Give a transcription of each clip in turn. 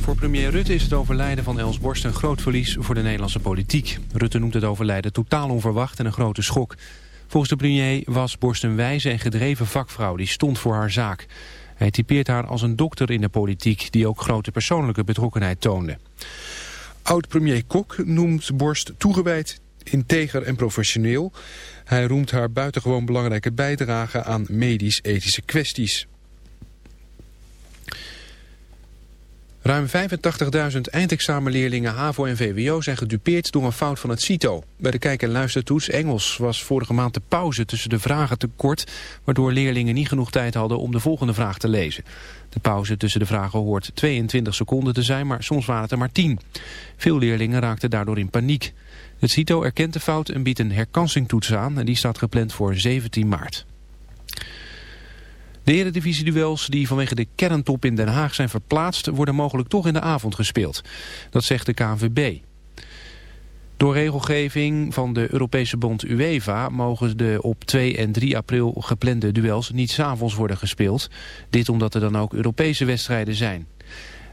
Voor premier Rutte is het overlijden van Els Borst een groot verlies voor de Nederlandse politiek. Rutte noemt het overlijden totaal onverwacht en een grote schok. Volgens de premier was Borst een wijze en gedreven vakvrouw die stond voor haar zaak. Hij typeert haar als een dokter in de politiek die ook grote persoonlijke betrokkenheid toonde. Oud-premier Kok noemt Borst toegewijd, integer en professioneel. Hij roemt haar buitengewoon belangrijke bijdrage aan medisch-ethische kwesties. Ruim 85.000 eindexamenleerlingen HAVO en VWO zijn gedupeerd door een fout van het CITO. Bij de kijk- en luistertoets Engels was vorige maand de pauze tussen de vragen te kort... waardoor leerlingen niet genoeg tijd hadden om de volgende vraag te lezen. De pauze tussen de vragen hoort 22 seconden te zijn, maar soms waren het er maar 10. Veel leerlingen raakten daardoor in paniek. Het CITO erkent de fout en biedt een herkansingtoets aan... en die staat gepland voor 17 maart. De eredivisie-duels die vanwege de kerntop in Den Haag zijn verplaatst... worden mogelijk toch in de avond gespeeld. Dat zegt de KNVB. Door regelgeving van de Europese bond UEFA... mogen de op 2 en 3 april geplande duels niet s'avonds worden gespeeld. Dit omdat er dan ook Europese wedstrijden zijn.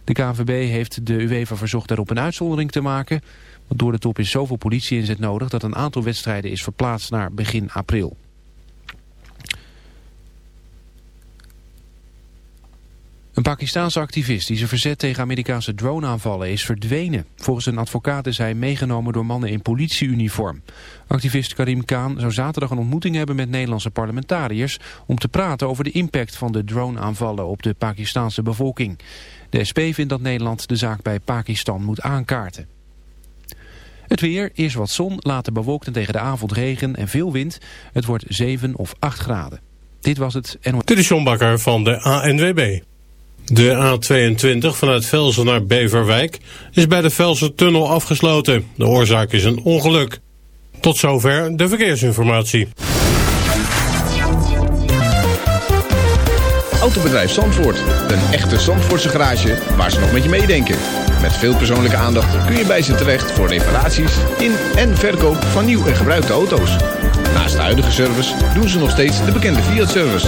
De KNVB heeft de UEFA verzocht daarop een uitzondering te maken... want door de top is zoveel politie inzet nodig... dat een aantal wedstrijden is verplaatst naar begin april. Een Pakistaanse activist die zijn verzet tegen Amerikaanse droneaanvallen is verdwenen. Volgens een advocaat is hij meegenomen door mannen in politieuniform. Activist Karim Khan zou zaterdag een ontmoeting hebben met Nederlandse parlementariërs... om te praten over de impact van de droneaanvallen op de Pakistaanse bevolking. De SP vindt dat Nederland de zaak bij Pakistan moet aankaarten. Het weer, eerst wat zon, later bewolkt en tegen de avond regen en veel wind. Het wordt 7 of 8 graden. Dit was het. En... Dit is John Bakker van de ANWB. De A22 vanuit Velzen naar Beverwijk is bij de Velzen-tunnel afgesloten. De oorzaak is een ongeluk. Tot zover de verkeersinformatie. Autobedrijf Zandvoort. Een echte Zandvoortse garage waar ze nog met je meedenken. Met veel persoonlijke aandacht kun je bij ze terecht voor reparaties in en verkoop van nieuw en gebruikte auto's. Naast de huidige service doen ze nog steeds de bekende Fiat-service.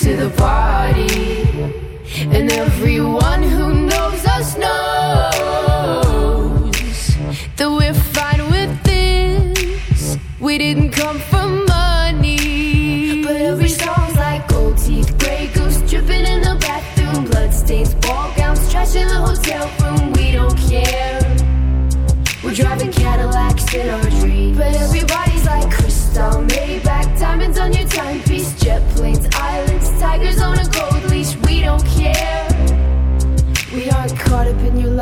to the party. And everyone who knows us knows that we're fine with this. We didn't come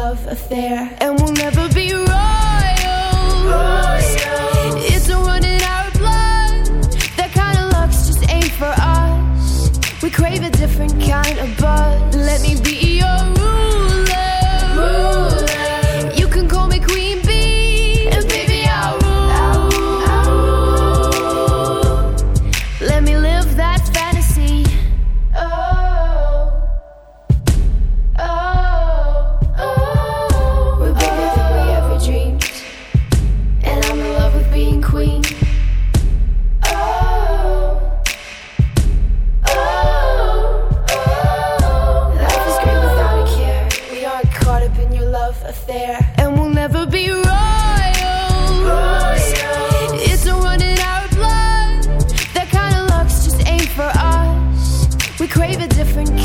love affair, and we'll never be royals. royals. It's running our blood. That kind of love just ain't for us. We crave a different kind of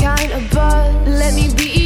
kind of buzz. Let me be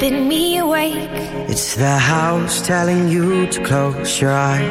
keeping me awake. It's the house telling you to close your eyes.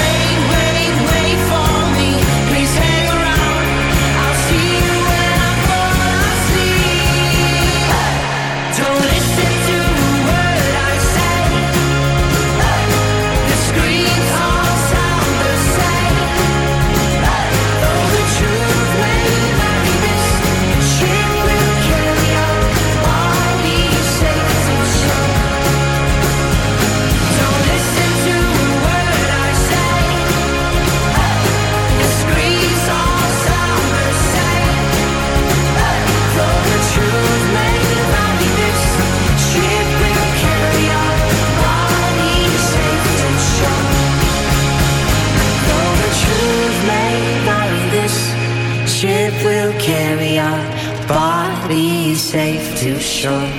carry our bodies safe to shore.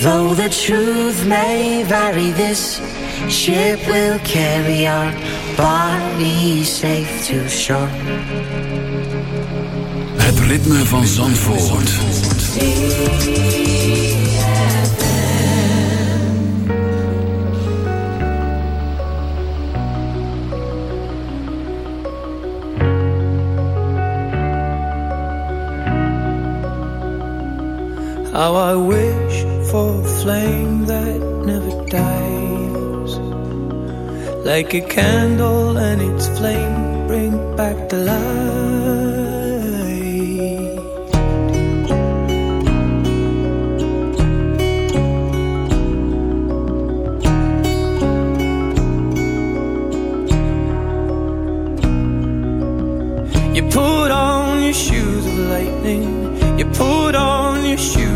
Though the truth may vary, this ship will carry our bodies safe to shore. Het ritme van Zandvoort. How I wish for a flame that never dies. Like a candle and its flame bring back the light. You put on your shoes of lightning. You put on your shoes.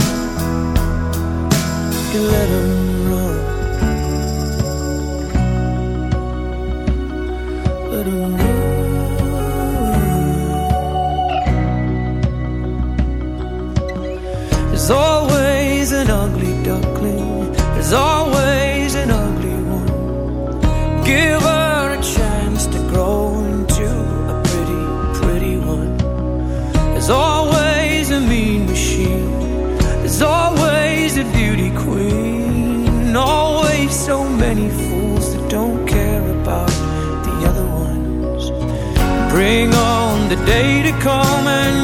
can let them run. Let them run. There's always an ugly duckling. There's always an ugly one. Give the day to come and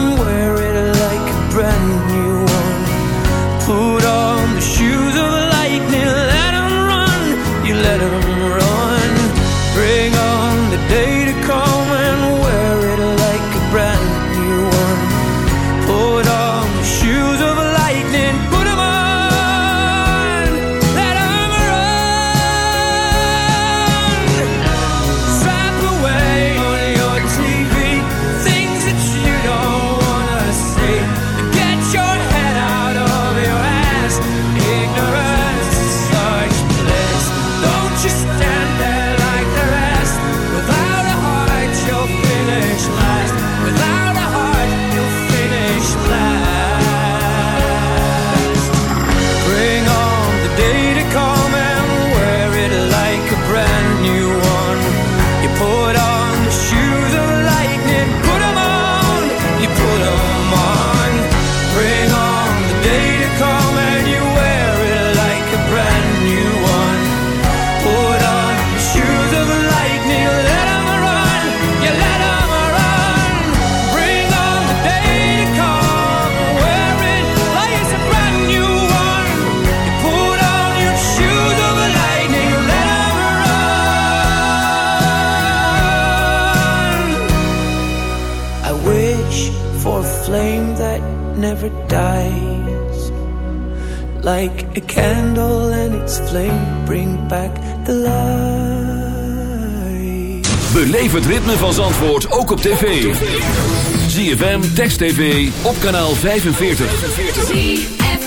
that never dies. Like a candle and its flame bring back the light. Beleef het ritme van Zandvoort ook op tv. ZFM, Text TV, op kanaal 45 ZFM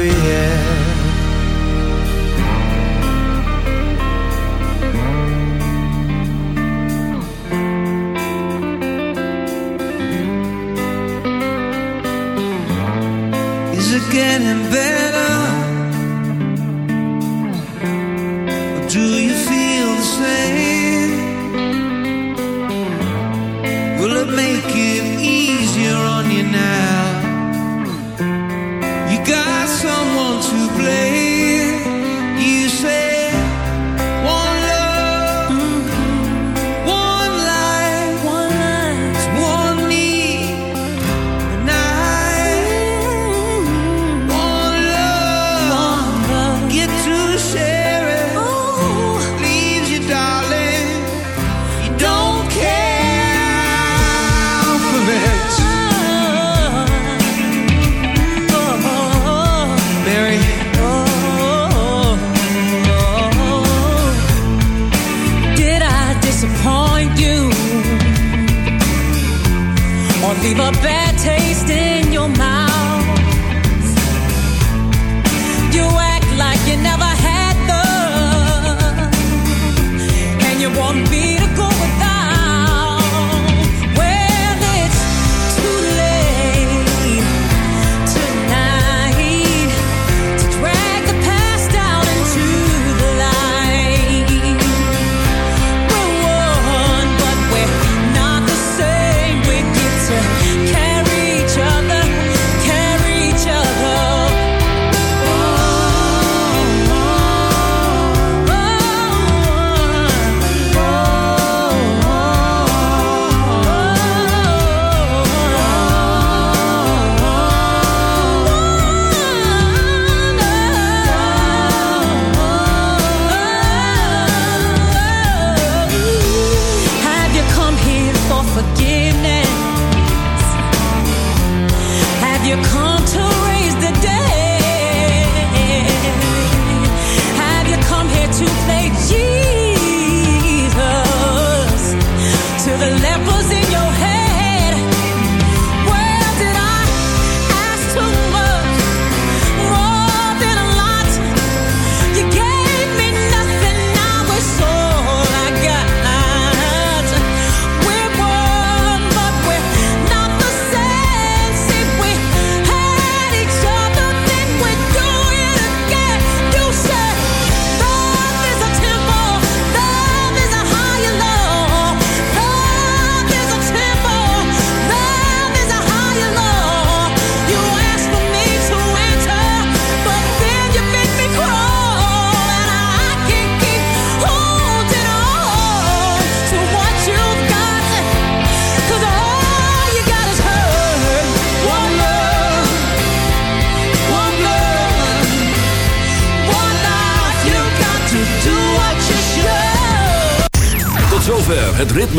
Is it